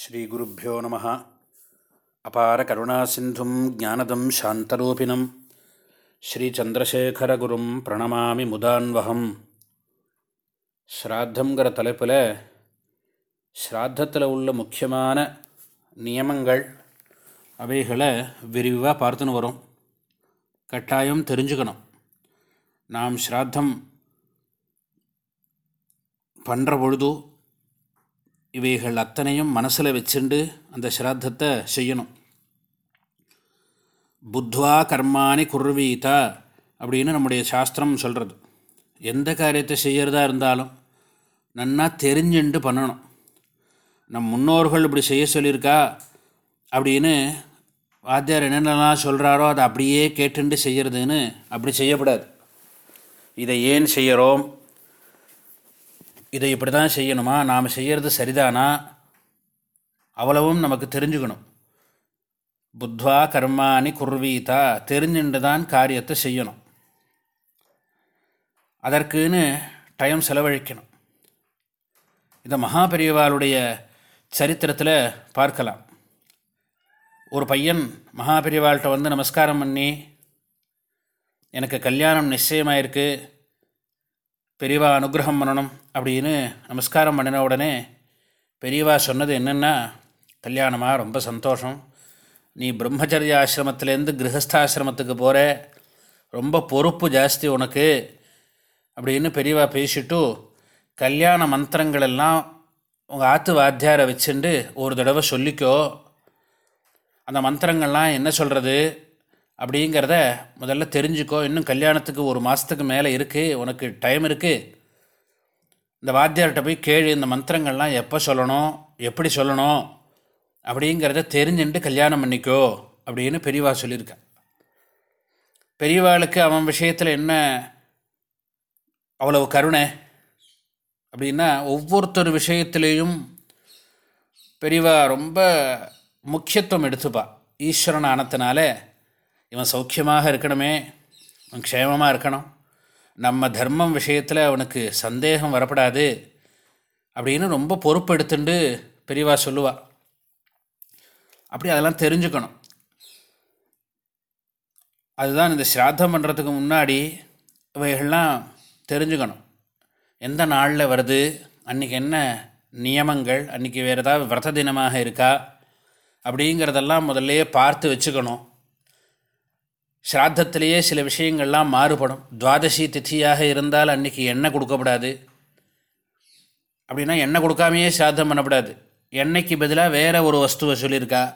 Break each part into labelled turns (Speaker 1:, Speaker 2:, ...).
Speaker 1: ஸ்ரீகுருப்போ நம. அபார கருணாசிந்தும் ஜானதம் சாந்தரூபிணம். ஸ்ரீச்சந்திரசேகரகுரும் பிரணமாமி முதான்வகம். ஸ்ராத்தங்கிற தலைப்பில் ஸ்ராத்தத்தில் உள்ள முக்கியமான நியமங்கள் அவைகளை விரிவாக பார்த்துன்னு வரும். கட்டாயம் தெரிஞ்சுக்கணும். நாம் ஸ்ராத்தம் பண்ணுற பொழுது இவைகள் அத்தனையும் மனசில் வச்சுண்டு அந்த ஸ்ராத்தத்தை செய்யணும். புத்வா கர்மானி குர்வீதா அப்படின்னு நம்முடைய சாஸ்திரம் சொல்கிறது எந்த காரியத்தை செய்கிறதா இருந்தாலும் நன்னா தெரிஞ்சுண்டு பண்ணணும். நம் முன்னோர்கள் இப்படி செய்ய சொல்லியிருக்கா அப்படின்னு வாத்தியார் என்னென்னலாம் சொல்கிறாரோ அதை அப்படியே கேட்டுண்டு செய்கிறதுன்னு அப்படி செய்யக்கூடாது இதை ஏன் செய்கிறோம் இதை இப்படி தான் செய்யணுமா? நாம் செய்கிறது சரிதானா? அவ்வளவும் நமக்கு தெரிஞ்சுக்கணும். புத்வா கர்மானி குர்வீதா தெரிஞ்சுட்டு தான் காரியத்தை செய்யணும். அதற்குன்னு டைம் செலவழிக்கணும். இதை மகாபெரியவாளுடைய சரித்திரத்தில் பார்க்கலாம். ஒரு பையன் மகாபெரியவாள்கிட்ட வந்து நமஸ்காரம் பண்ணி எனக்கு கல்யாணம் நிச்சயமாயிருக்கு பெரியவா அனுகிரகம் பண்ணணும் அப்படின்னு நமஸ்காரம் பண்ணின உடனே பெரியவா சொன்னது என்னென்னா கல்யாணமாக ரொம்ப சந்தோஷம். நீ பிரம்மச்சரிய ஆசிரமத்திலேருந்து கிரகஸ்தாசிரமத்துக்கு போகிற ரொம்ப பொறுப்பு ஜாஸ்தி உனக்கு. அப்படின்னு பெரியவா பேசிட்டு கல்யாண மந்திரங்களெல்லாம் உங்கள் ஆத்து வாத்தியாரை வச்சுண்டு ஒரு தடவை சொல்லிக்கோ. அந்த மந்திரங்கள்லாம் என்ன சொல்கிறது அப்படிங்கிறத முதல்ல தெரிஞ்சுக்கோ. இன்னும் கல்யாணத்துக்கு ஒரு மாதத்துக்கு மேலே இருக்குது உனக்கு டைம் இருக்குது இந்த வாத்தியார்கிட்ட போய் கேளு. இந்த மந்திரங்கள்லாம் எப்போ சொல்லணும்? எப்படி சொல்லணும்? அப்படிங்கிறத தெரிஞ்சுட்டு கல்யாணம் பண்ணிக்கோ அப்படின்னு பெரியவா சொல்லியிருக்கேன் பெரியவாளுக்கு அவன் விஷயத்தில் என்ன அவ்வளவு கருணை? அப்படின்னா ஒவ்வொருத்தர் விஷயத்துலேயும் பெரியவா ரொம்ப முக்கியத்துவம் எடுத்துப்பா. ஈஸ்வரன் ஆனத்தினால இவன் சௌக்கியமாக இருக்கணுமே அவன் க்ஷேமமாக இருக்கணும். நம்ம தர்மம் விஷயத்தில் அவனுக்கு சந்தேகம் வரப்படாது அப்படின்னு ரொம்ப பொறுப்பெடுத்துண்டு பெரியவா சொல்லுவாள் அப்படி அதெல்லாம் தெரிஞ்சுக்கணும். அதுதான் இந்த ஸ்ராத்தம் பண்ணுறதுக்கு முன்னாடி இவைகள்லாம் தெரிஞ்சுக்கணும். எந்த நாளில் வருது? அன்றைக்கி என்ன நியமங்கள்? அன்றைக்கி வேறு ஏதாவது விரத தினமாக இருக்கா? அப்படிங்கிறதெல்லாம் முதல்லையே பார்த்து வச்சுக்கணும். ஸ்ராத்தத்திலேயே சில விஷயங்கள்லாம் மாறுபடும். துவாதசி திதியாக இருந்தால் அன்றைக்கி எண்ணெய் கொடுக்கப்படாது. அப்படின்னா எண்ணெய் கொடுக்காமையே ஸ்ராத்தம் பண்ணப்படாது. எண்ணெய்க்கு பதிலாக வேறு ஒரு வஸ்துவை சொல்லியிருக்கா.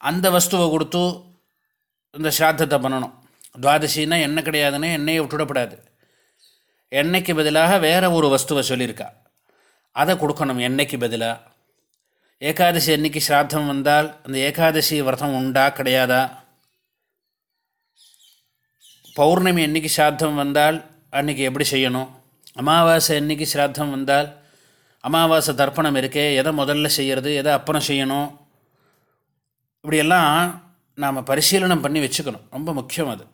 Speaker 1: அந்த வஸ்துவை கொடுத்து இந்த ஸ்ராத்தத்தை பண்ணணும். துவாதசின்னா எண்ணெய் கிடையாதுன்னு எண்ணெயை விட்டுவிடப்படாது எண்ணெய்க்கு பதிலாக வேறு ஒரு வஸ்துவை சொல்லியிருக்கா. அதை கொடுக்கணும் எண்ணெய்க்கு பதிலாக ஏகாதசி அன்னைக்கு ஸ்ராத்தம் வந்தால் அந்த ஏகாதசி விரதம் உண்டா கிடையாதா? பௌர்ணமி என்றைக்கு சிராத்தம் வந்தால் அன்றைக்கி எப்படி செய்யணும்? அமாவாசை அன்னைக்கு சிராத்தம் வந்தால் அமாவாசை தர்ப்பணம் இருக்கே எதை முதல்ல செய்கிறது எதை அப்புறம் செய்யணும்? இப்படியெல்லாம் நாம் பரிசீலனம் பண்ணி வச்சுக்கணும். ரொம்ப முக்கியம் அது.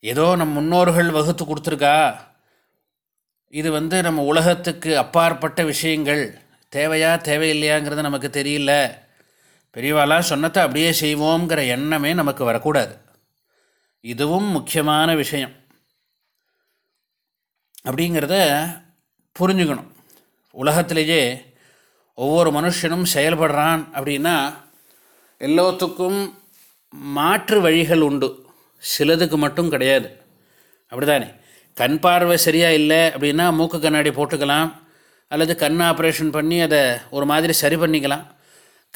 Speaker 1: ஏதோ நம் முன்னோர்கள் வகுத்து கொடுத்துருக்கா இது வந்து நம்ம உலகத்துக்கு அப்பாற்பட்ட விஷயங்கள். தேவையா தேவையில்லையாங்கிறது நமக்கு தெரியல. பெரியவாலாம் சொன்னதை அப்படியே செய்வோங்கிற எண்ணமே நமக்கு வரக்கூடாது. இதுவும் முக்கியமான விஷயம். அப்படிங்கிறத புரிஞ்சுக்கணும். உலகத்திலேயே ஒவ்வொரு மனுஷனும் செயல்படுறான் அப்படின்னா எல்லோத்துக்கும் மாற்று வழிகள் உண்டு. சிலதுக்கு மட்டும் கிடையாது. அப்படிதானே கண் பார்வை சரியாக இல்லை அப்படின்னா மூக்கு கண்ணாடி போட்டுக்கலாம். அல்லது கண் ஆப்ரேஷன் பண்ணி அதை ஒரு மாதிரி சரி பண்ணிக்கலாம்.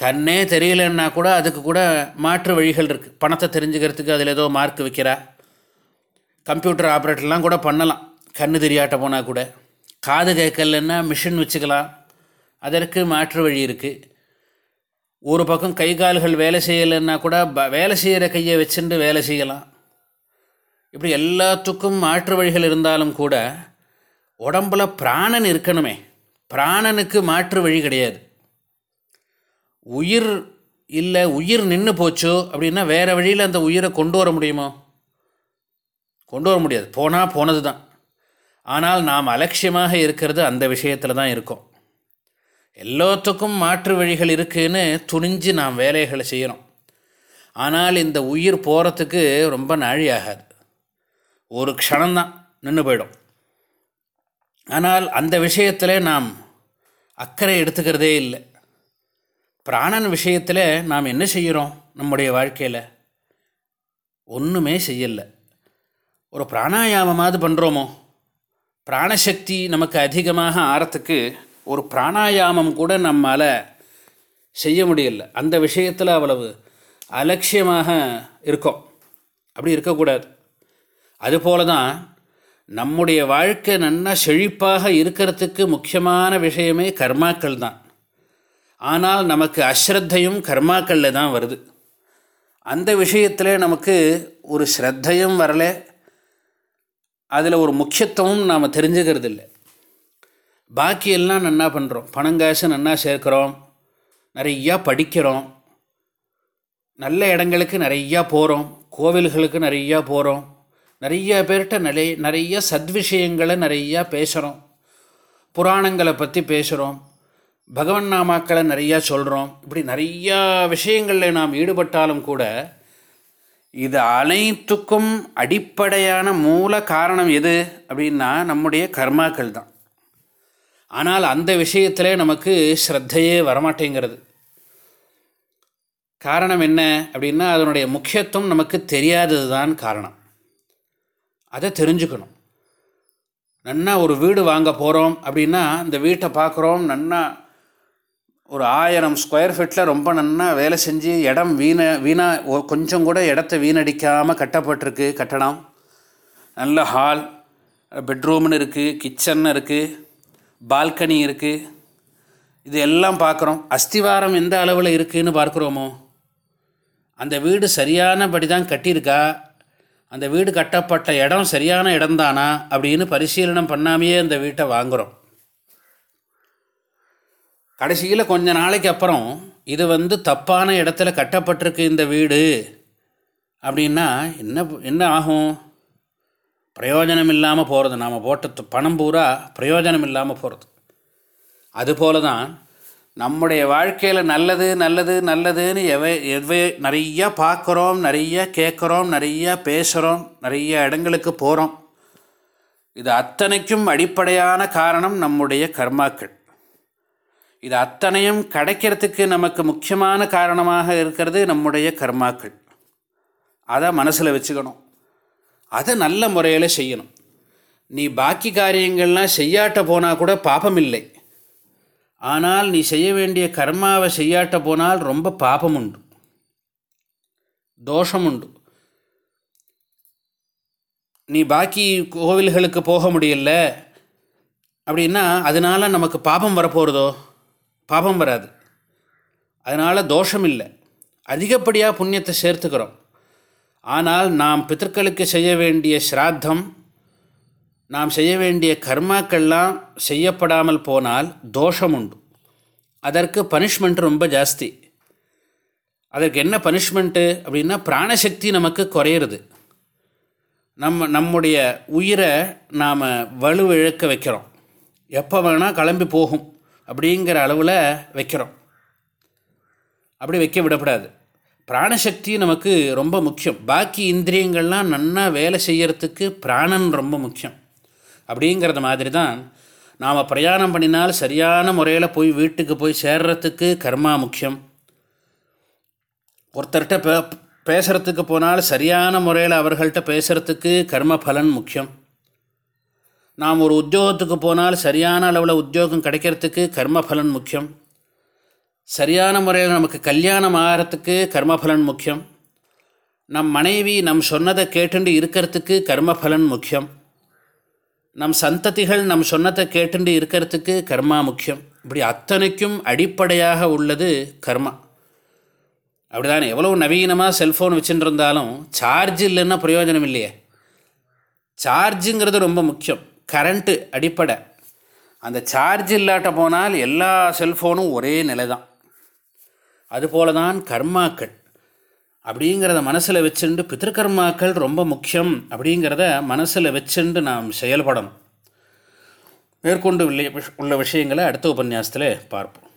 Speaker 1: கண்ணே தெரியலன்னா கூட அதுக்கு கூட மாற்று வழிகள் இருக்குது பணத்தை தெரிஞ்சுக்கிறதுக்கு அதில் ஏதோ மார்க் வைக்கிறா. கம்ப்யூட்டர் ஆப்ரேட்டர்லாம் கூட பண்ணலாம். கண்ணு தெரியாட்ட போனால் கூட. காது கேட்கலன்னா மிஷின் வச்சுக்கலாம். அதற்கு மாற்று வழி இருக்குது ஒரு பக்கம் கை கால்கள் வேலை செய்யலைன்னா கூட ப வேலை செய்கிற கையை வச்சுட்டு வேலை செய்யலாம். இப்படி எல்லாத்துக்கும் மாற்று வழிகள் இருந்தாலும் கூட உடம்பில் பிராணன் இருக்கணுமே. பிராணனுக்கு மாற்று வழி கிடையாது. உயிர் இல்லை உயிர் நின்று போச்சோ அப்படின்னா வேறு வழியில் அந்த உயிரை கொண்டு வர முடியுமோ? கொண்டு வர முடியாது. போனால் போனது தான் ஆனால் நாம் அலட்சியமாக இருக்கிறது அந்த விஷயத்தில் தான் இருக்கும். எல்லாத்துக்கும் மாற்று வழிகள் இருக்குதுன்னு துணிஞ்சு நாம் வேலைகளை செய்கிறோம் ஆனால் இந்த உயிர் போகிறதுக்கு ரொம்ப நாழி ஆகாது. ஒரு க்ஷணம்தான் நின்று போயிடும். ஆனால் அந்த விஷயத்தில் நாம் அக்கறை எடுத்துக்கிறதே இல்லை. பிராணன் விஷயத்தில் நாம் என்ன செய்கிறோம் நம்முடைய வாழ்க்கையில்? ஒன்றுமே செய்யலை. ஒரு பிராணாயாமமாவது பண்ணுறோமோ பிராணசக்தி நமக்கு அதிகமாக ஆறத்துக்கு ஒரு பிராணாயாமம் கூட நம்மால் செய்ய முடியல. அந்த விஷயத்தில் அவ்வளவு அலட்சியமாக இருக்கும். அப்படி இருக்கக்கூடாது. அதுபோல தான் நம்முடைய வாழ்க்கை நன்னா செழிப்பாக இருக்கிறதுக்கு முக்கியமான விஷயமே கர்மாக்கள் தான் ஆனால் நமக்கு அஸ்ரத்தையும் கர்மாக்களில் தான் வருது. அந்த விஷயத்தில் நமக்கு ஒரு ஸ்ரத்தையும் வரலை. அதில் ஒரு முக்கியத்துவம் நாம் தெரிஞ்சுக்கிறது இல்லை பாக்கியெல்லாம் நன்னா பண்ணுறோம் பணங்காசு நன்னா சேர்க்குறோம். நிறையா படிக்கிறோம். நல்ல இடங்களுக்கு நிறையா போகிறோம் கோவில்களுக்கு நிறையா போகிறோம் நிறைய பேர்கிட்ட நிறைய நிறைய சத்விஷயங்களை நிறையா பேசுகிறோம் புராணங்களை பற்றி பேசுகிறோம் பகவன் நாமாக்களை நிறையா சொல்கிறோம் இப்படி நிறையா விஷயங்களில் நாம் ஈடுபட்டாலும் கூட இது அனைத்துக்கும் அடிப்படையான மூல காரணம் எது அப்படின்னா நம்முடைய கர்மாக்கள் தான். ஆனால் அந்த விஷயத்தில் நமக்கு ஸ்ரத்தையே வரமாட்டேங்கிறது. காரணம் என்ன அப்படின்னா அதனுடைய முக்கியத்துவம் நமக்கு தெரியாதது தான் காரணம். அதை தெரிஞ்சுக்கணும். நன்னா ஒரு வீடு வாங்க போகிறோம் அப்படின்னா இந்த வீட்டை பார்க்குறோம் நன்னா ஒரு ஆயிரம் ஸ்கொயர் ஃபீட்டில் ரொம்ப நன்னா வேலை செஞ்சு இடம் வீண வீணாக கொஞ்சம் கூட இடத்த வீணடிக்காமல் கட்டப்பட்டிருக்கு கட்டடம் நல்ல ஹால் பெட்ரூம்னு இருக்குது கிச்சன் இருக்குது பால்கனி இருக்குது இது எல்லாம் பார்க்குறோம். அஸ்திவாரம் எந்த அளவில் இருக்குதுன்னு பார்க்குறோமோ அந்த வீடு சரியானபடி தான் கட்டியிருக்கா அந்த வீடு கட்டப்பட்ட இடம் சரியான இடம்தானா அப்படின்னு பரிசீலனம் பண்ணாமையே அந்த வீட்டை வாங்குகிறோம் கடைசியில் கொஞ்ச நாளைக்கு அப்புறம் இது வந்து தப்பான இடத்துல கட்டப்பட்டிருக்கு இந்த வீடு அப்படின்னா என்ன என்ன ஆகும்? பிரயோஜனம் இல்லாமல் போகிறது நாம் போட்ட பணம் பூரா பிரயோஜனம் இல்லாமல் போகிறது அதுபோல தான் நம்முடைய வாழ்க்கையில் நல்லது நல்லது நல்லதுன்னு எவை எவை நிறையா பார்க்குறோம் நிறையா கேட்குறோம் நிறையா பேசுகிறோம் நிறைய இடங்களுக்கு போகிறோம் இது அத்தனைக்கும் அடிப்படையான காரணம் நம்முடைய கர்மாக்கள். இது அத்தனையும் கிடைக்கிறதுக்கு நமக்கு முக்கியமான காரணமாக இருக்கிறது நம்முடைய கர்மாக்கள். அதை மனசில் வச்சுக்கணும். அதை நல்ல முறையில் செய்யணும். நீ பாக்கி காரியங்கள்லாம் செய்யாட்ட போனால் கூட பாபம் இல்லை. ஆனால் நீ செய்ய வேண்டிய கர்மாவை செய்யாட்ட போனால் ரொம்ப பாபம் உண்டு. தோஷம் உண்டு. நீ பாக்கி கோவில்களுக்கு போக முடியல அப்படின்னா அதனால் நமக்கு பாபம் வரப்போகிறதோ பாபம் வராது. அதனால் தோஷம் இல்லை அதிகப்படியாக புண்ணியத்தை சேர்த்துக்கிறோம். ஆனால் நாம் பித்தர்களுக்கு செய்ய வேண்டிய ஸ்ராத்தம் நாம் செய்ய வேண்டிய கர்மாக்கள்லாம் செய்யப்படாமல் போனால் தோஷம் உண்டு. அதற்கு பனிஷ்மெண்ட் ரொம்ப ஜாஸ்தி. அதற்கு என்ன பனிஷ்மெண்ட்டு அப்படின்னா பிராணசக்தி நமக்கு குறையிறது. நம்ம நம்முடைய உயிரை நாம் வலுவிழக்க வைக்கிறோம். எப்போ வேணால் கிளம்பி போகும். அப்படிங்கிற அளவில் வைக்கிறோம். அப்படி வைக்க விடப்படாது. பிராணசக்தி நமக்கு ரொம்ப முக்கியம். பாக்கி இந்திரியங்கள்லாம் நன்னா வேலை செய்கிறதுக்கு பிராணன் ரொம்ப முக்கியம். அப்படிங்கிறது மாதிரி தான் நாம் பிரயாணம் பண்ணினால் சரியான முறையில் போய் வீட்டுக்கு போய் சேர்றதுக்கு கர்மா முக்கியம். ஒருத்தர்கிட்ட பே பேசுகிறதுக்கு போனால் சரியான முறையில் அவர்கள்ட்ட பேசுகிறதுக்கு கர்ம பலன் முக்கியம். நாம் ஒரு உத்தியோகத்துக்கு போனால் சரியான அளவில் உத்தியோகம் கிடைக்கிறதுக்கு கர்மபலன் முக்கியம். சரியான முறையில் நமக்கு கல்யாணம் ஆகிறதுக்கு கர்மபலன் முக்கியம். நம் மனைவி நம் சொன்னதை கேட்டுண்டு இருக்கிறதுக்கு கர்மபலன் முக்கியம். நம் சந்ததிகள் நம் சொன்னதை கேட்டுண்டு இருக்கிறதுக்கு கர்மா முக்கியம். இப்படி அத்தனைக்கும் அடிப்படையாக உள்ளது கர்மா. அப்படிதானே? எவ்வளோ நவீனமாக செல்ஃபோன் வச்சுட்டு இருந்தாலும் சார்ஜ் இல்லைன்னா பிரயோஜனம் இல்லையே. சார்ஜுங்கிறது ரொம்ப முக்கியம். கரண்ட்டு அடிப்படை. அந்த சார்ஜ் இல்லாட்ட போனால் எல்லா செல்ஃபோனும் ஒரே நிலை தான் அதுபோல தான் கர்மாக்கள். அப்படிங்கிறத மனசில் வச்சுண்டு பித்திருக்கர்மாக்கள் ரொம்ப முக்கியம் அப்படிங்கிறத மனசில் வச்சுண்டு நாம் செயல்படணும். மேற்கொண்டு உள்ள விஷயங்களை அடுத்த உபன்யாசத்தில் பார்ப்போம்.